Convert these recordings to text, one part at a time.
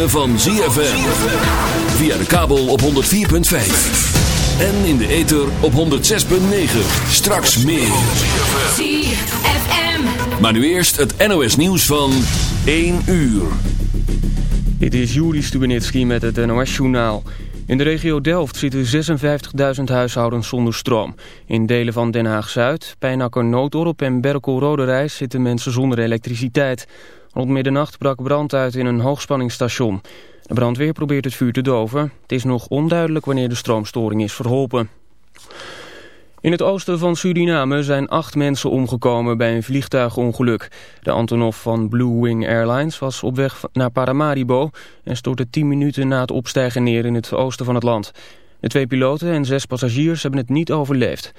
ritme van ZFM. Via de kabel op 104.5. En in de ether op 106.9. Straks meer. ZFM. Maar nu eerst het NOS nieuws van 1 uur. Dit is Juri Stubenitski met het NOS-journaal. In de regio Delft zitten 56.000 huishoudens zonder stroom. In delen van Den Haag-Zuid, Pijnakker Nooddorp en Berkel-Roderijs zitten mensen zonder elektriciteit. Rond middernacht brak brand uit in een hoogspanningsstation. De brandweer probeert het vuur te doven. Het is nog onduidelijk wanneer de stroomstoring is verholpen. In het oosten van Suriname zijn acht mensen omgekomen bij een vliegtuigongeluk. De Antonov van Blue Wing Airlines was op weg naar Paramaribo... en stortte tien minuten na het opstijgen neer in het oosten van het land. De twee piloten en zes passagiers hebben het niet overleefd.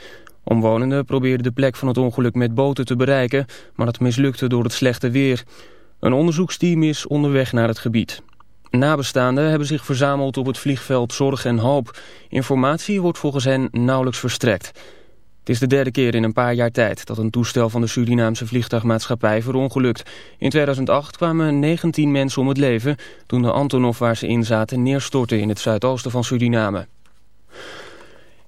Omwonenden probeerden de plek van het ongeluk met boten te bereiken... maar dat mislukte door het slechte weer. Een onderzoeksteam is onderweg naar het gebied. Nabestaanden hebben zich verzameld op het vliegveld Zorg en Hoop. Informatie wordt volgens hen nauwelijks verstrekt. Het is de derde keer in een paar jaar tijd dat een toestel van de Surinaamse vliegtuigmaatschappij verongelukt. In 2008 kwamen 19 mensen om het leven toen de Antonov waar ze in zaten neerstortte in het zuidoosten van Suriname.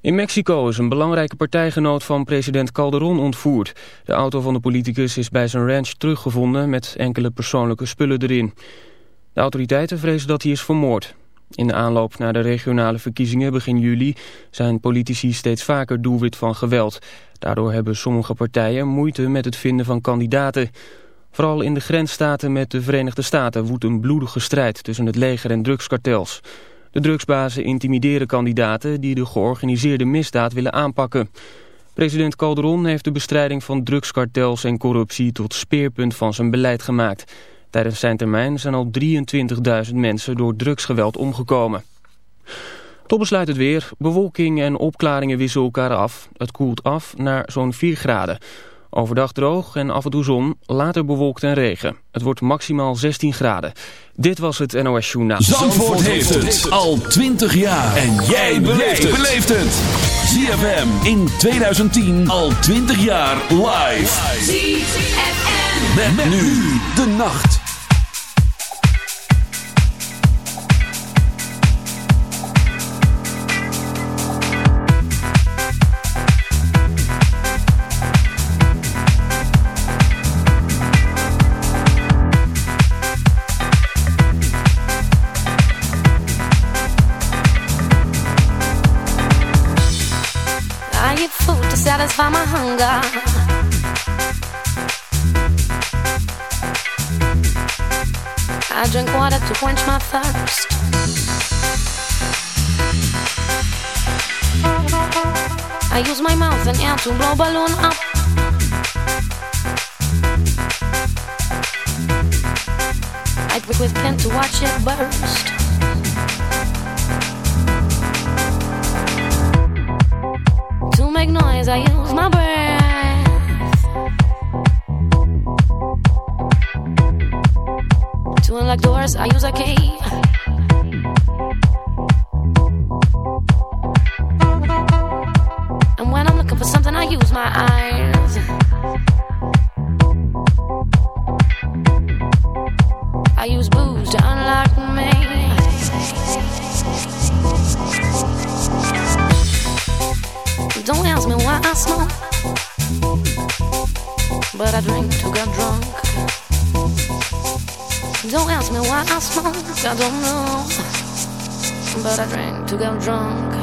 In Mexico is een belangrijke partijgenoot van president Calderon ontvoerd. De auto van de politicus is bij zijn ranch teruggevonden met enkele persoonlijke spullen erin. De autoriteiten vrezen dat hij is vermoord. In de aanloop naar de regionale verkiezingen begin juli zijn politici steeds vaker doelwit van geweld. Daardoor hebben sommige partijen moeite met het vinden van kandidaten. Vooral in de grensstaten met de Verenigde Staten woedt een bloedige strijd tussen het leger en drugskartels. De drugsbazen intimideren kandidaten die de georganiseerde misdaad willen aanpakken. President Calderon heeft de bestrijding van drugskartels en corruptie tot speerpunt van zijn beleid gemaakt. Tijdens zijn termijn zijn al 23.000 mensen door drugsgeweld omgekomen. Tot besluit het weer. Bewolking en opklaringen wisselen elkaar af. Het koelt af naar zo'n 4 graden. Overdag droog en af en toe zon, later bewolkt en regen. Het wordt maximaal 16 graden. Dit was het NOS Journaal. Zandvoort heeft het al 20 jaar. En jij beleeft het. ZFM in 2010 al 20 jaar live. ZFM. Met, nu de nacht. I drink water to quench my thirst. I use my mouth and air to blow balloon up. I pick with pen to watch it burst. To make noise, I use my breath. I use a key. I smoke, I don't know, but I drink to get drunk.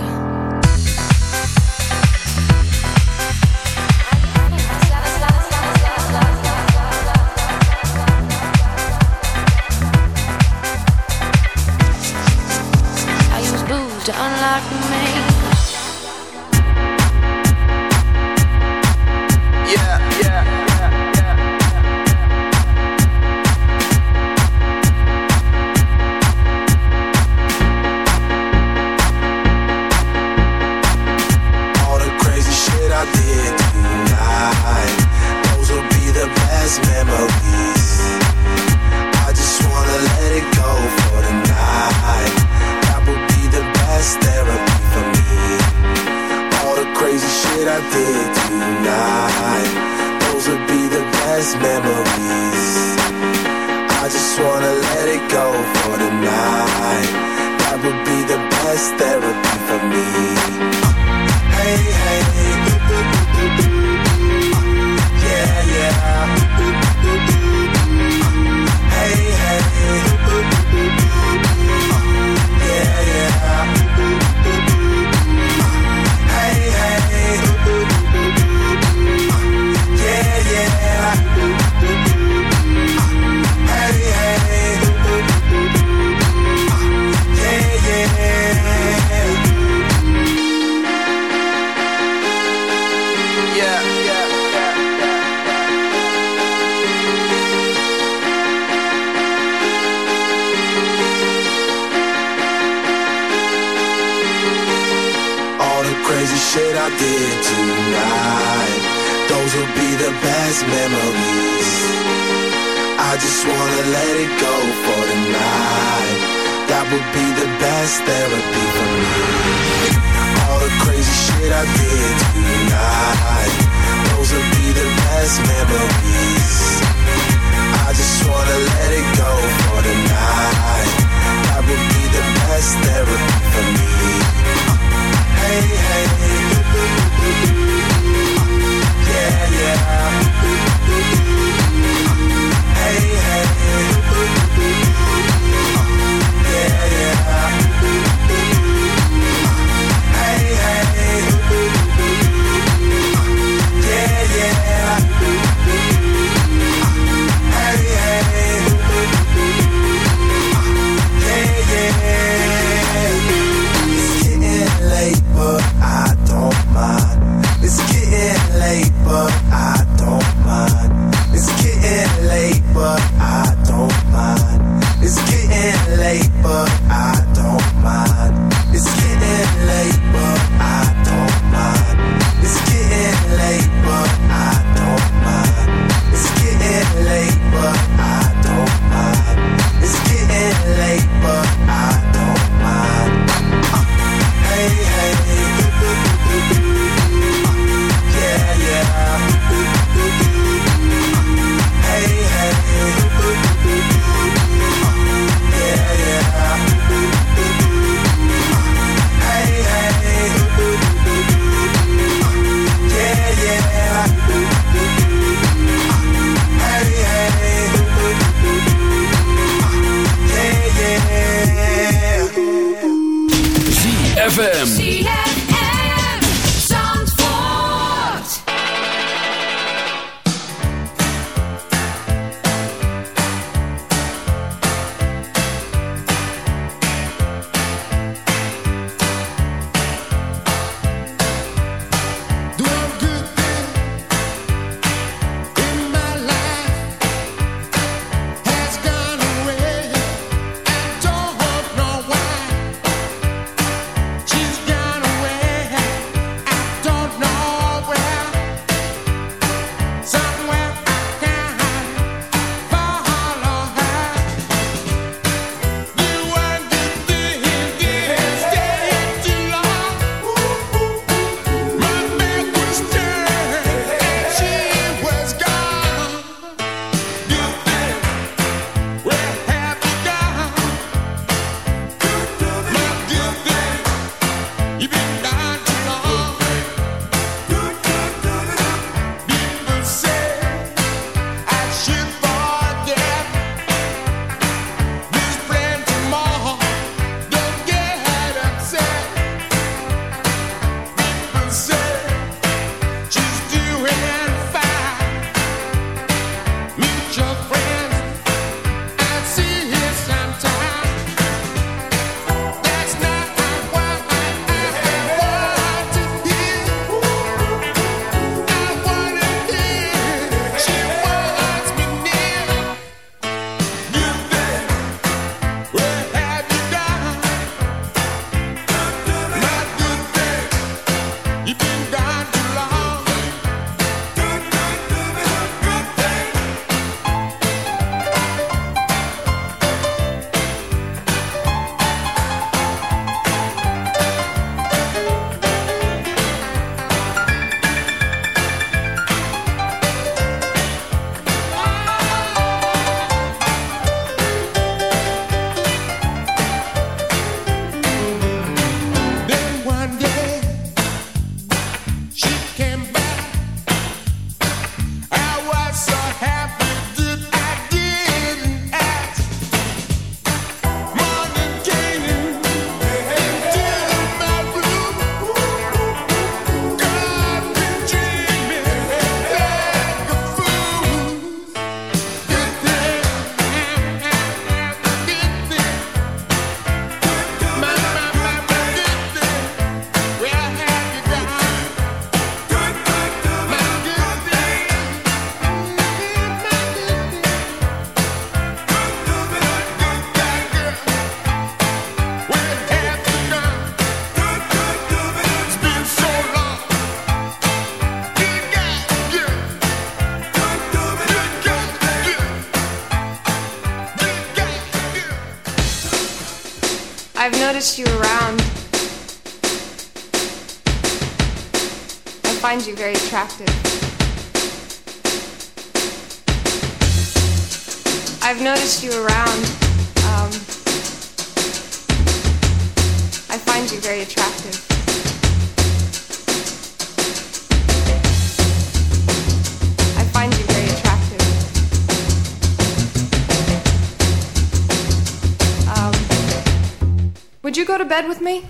would be the best therapy for me. All the crazy shit I did tonight, those would be the best memories. I just wanna let it go for tonight. That would be the best therapy for me. Uh, hey, hey, yeah, yeah. Hey, hey yeah, yeah. Bed with me?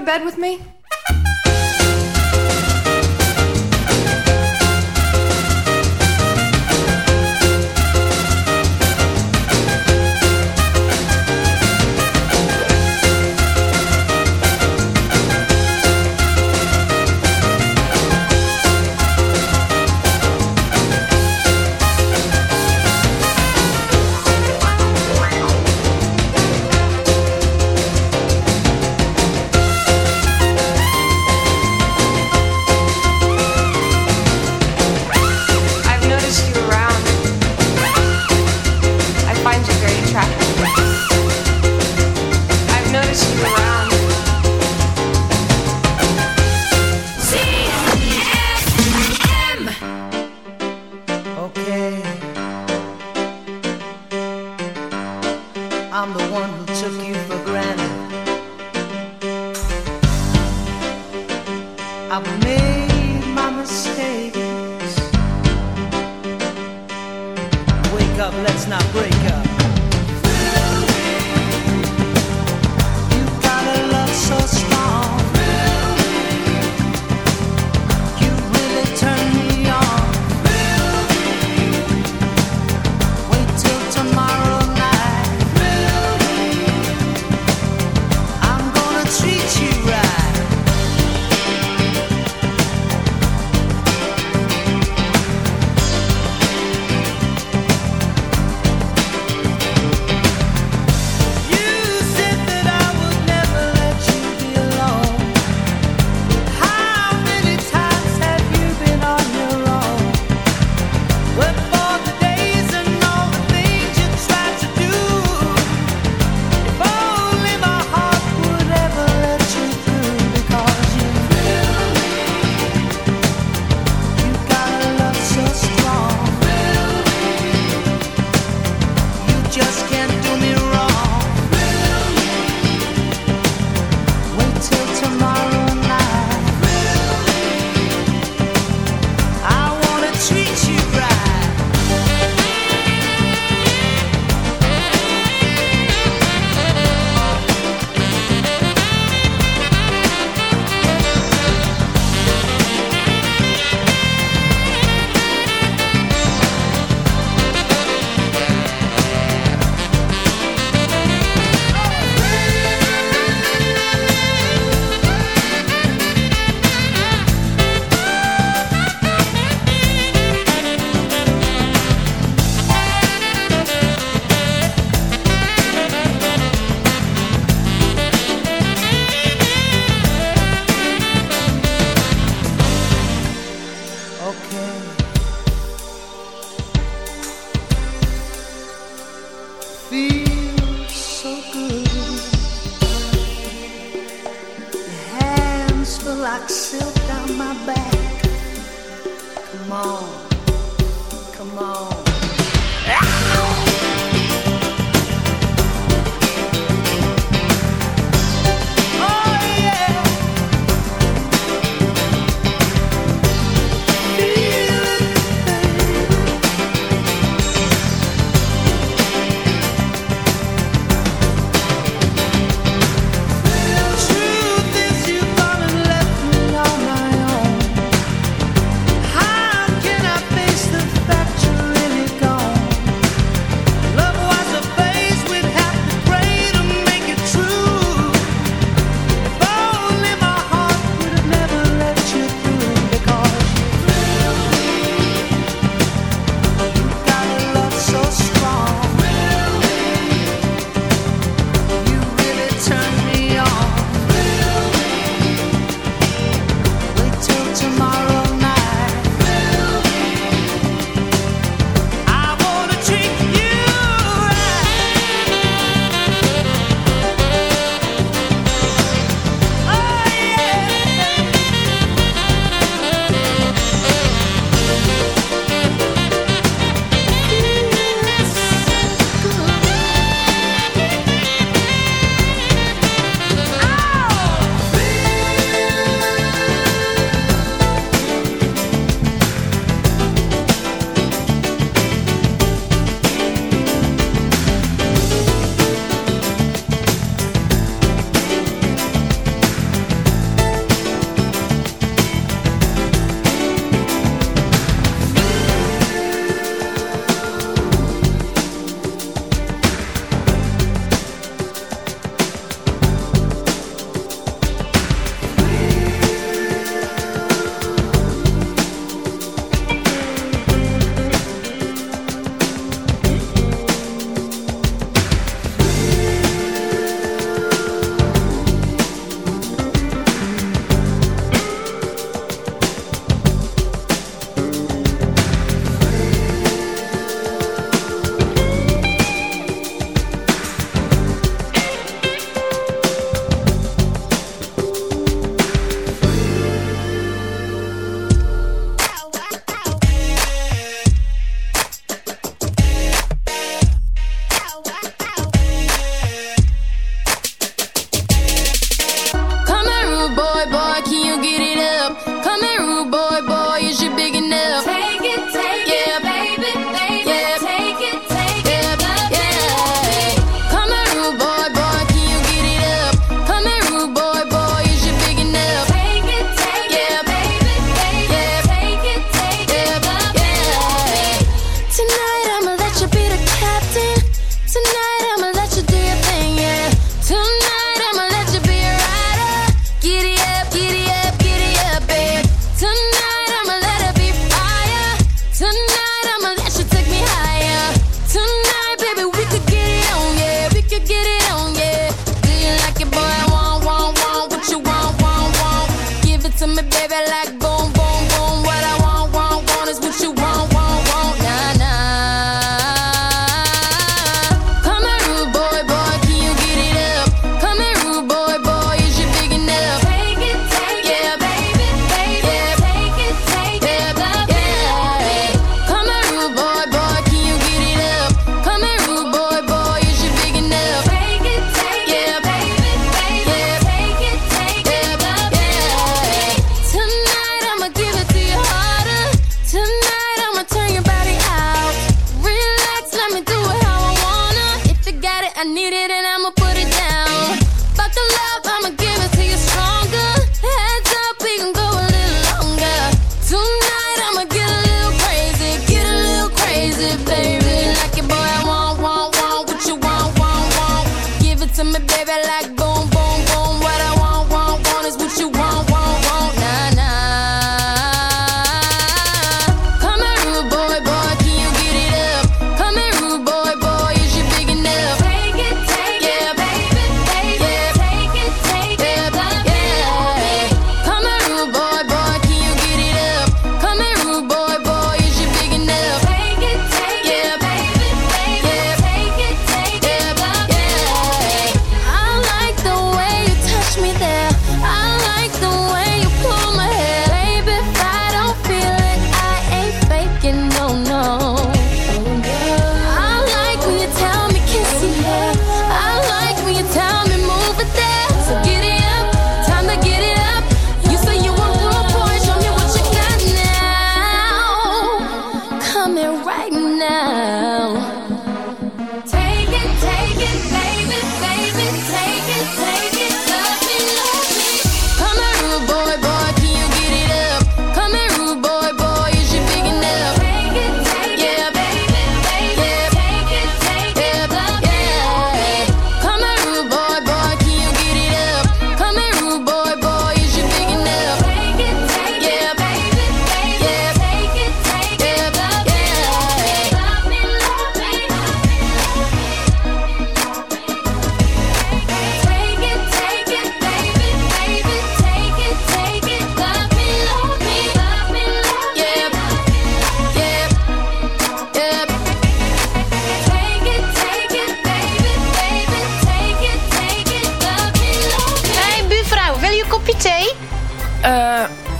To bed with me?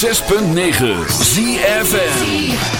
106.9 ZFN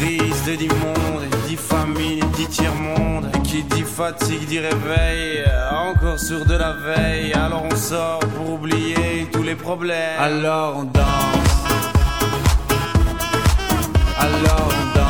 crise te dit monde Dit famine dit tiers-monde Qui dit fatigue dit réveil. Encore sur de la veille. Alors on sort pour oublier tous les problèmes. Alors on danse. Alors on danse.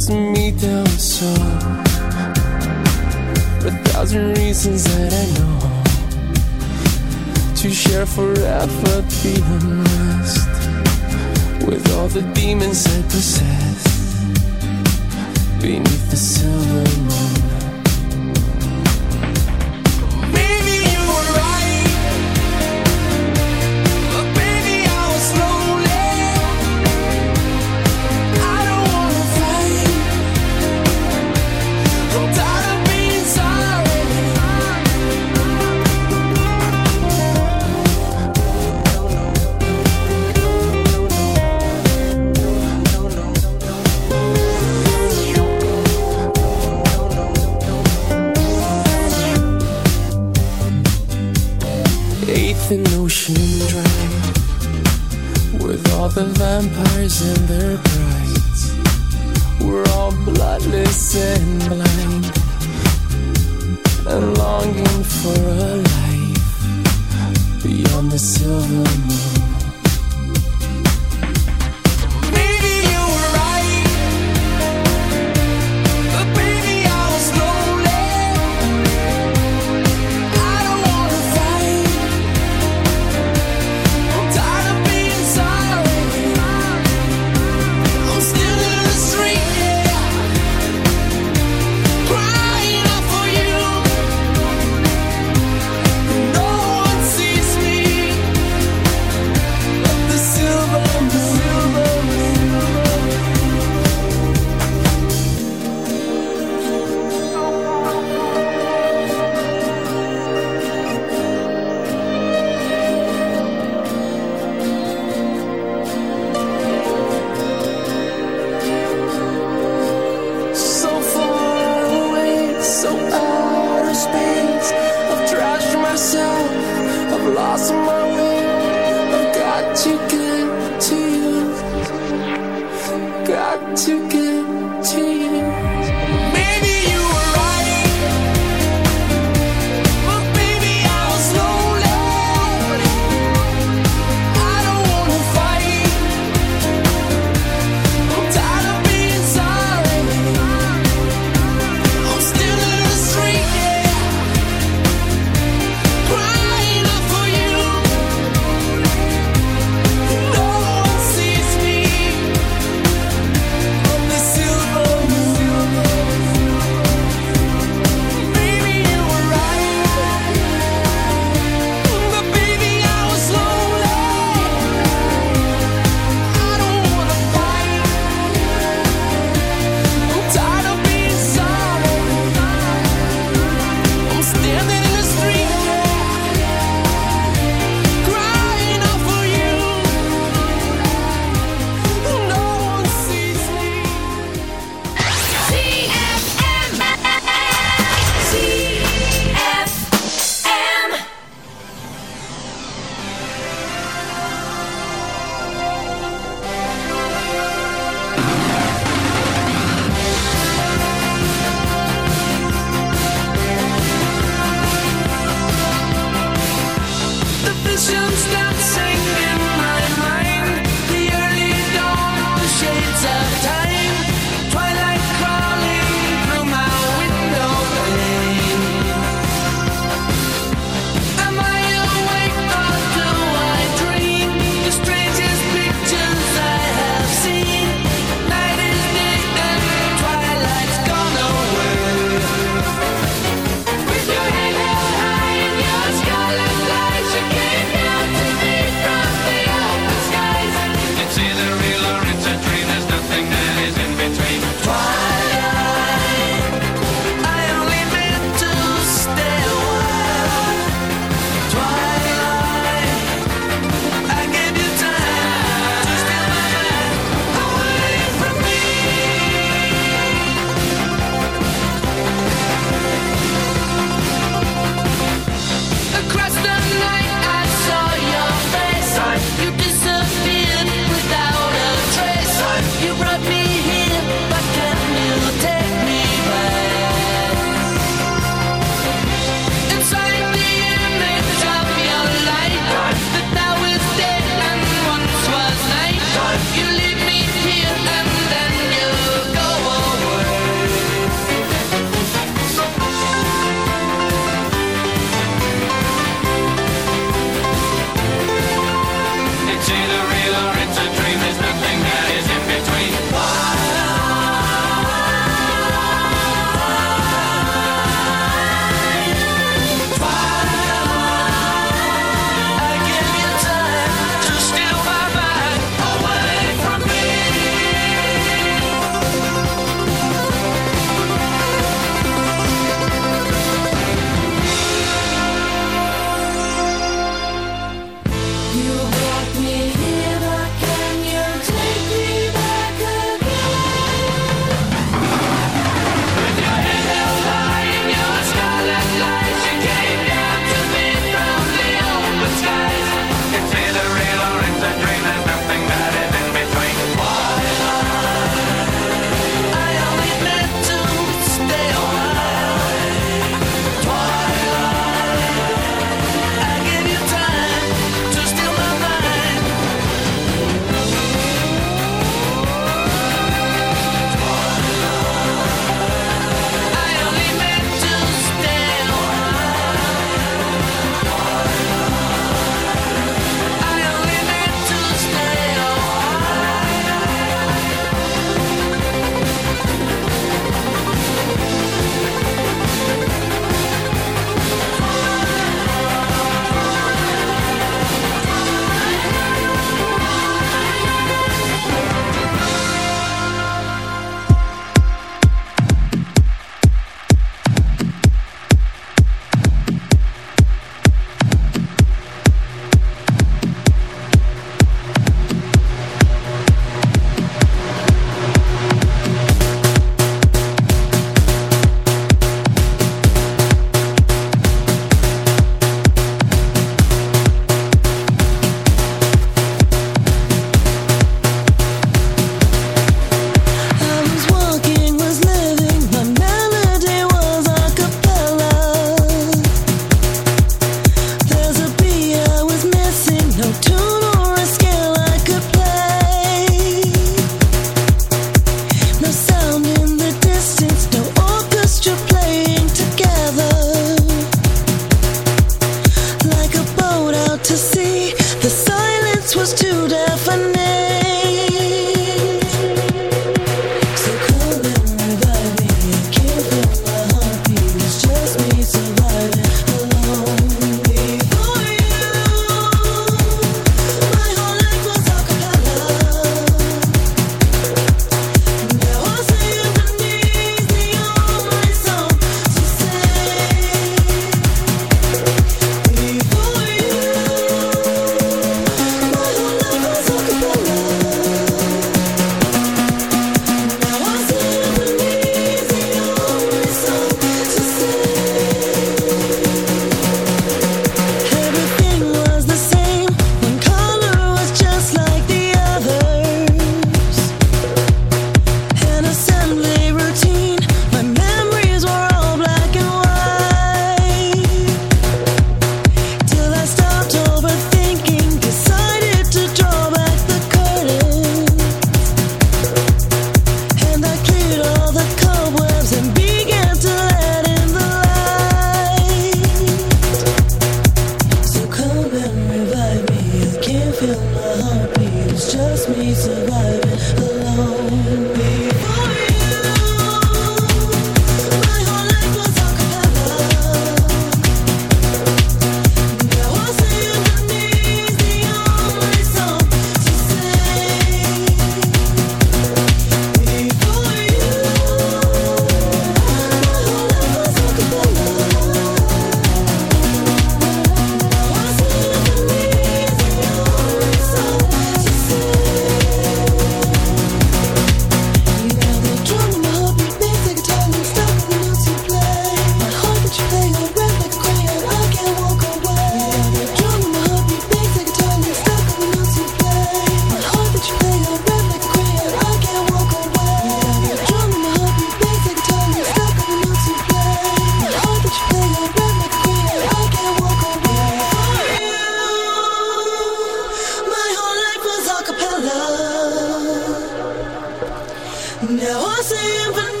Now I'm but